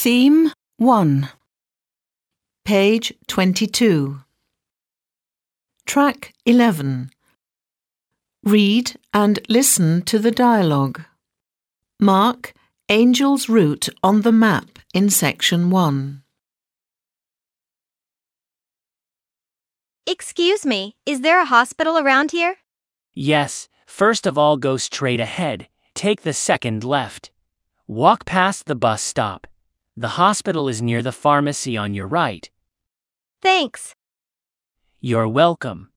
Theme 1 Page 22 Track 11 Read and listen to the dialogue. Mark Angel's route on the map in section 1. Excuse me, is there a hospital around here? Yes, first of all, go straight ahead. Take the second left. Walk past the bus stop. The hospital is near the pharmacy on your right. Thanks. You're welcome.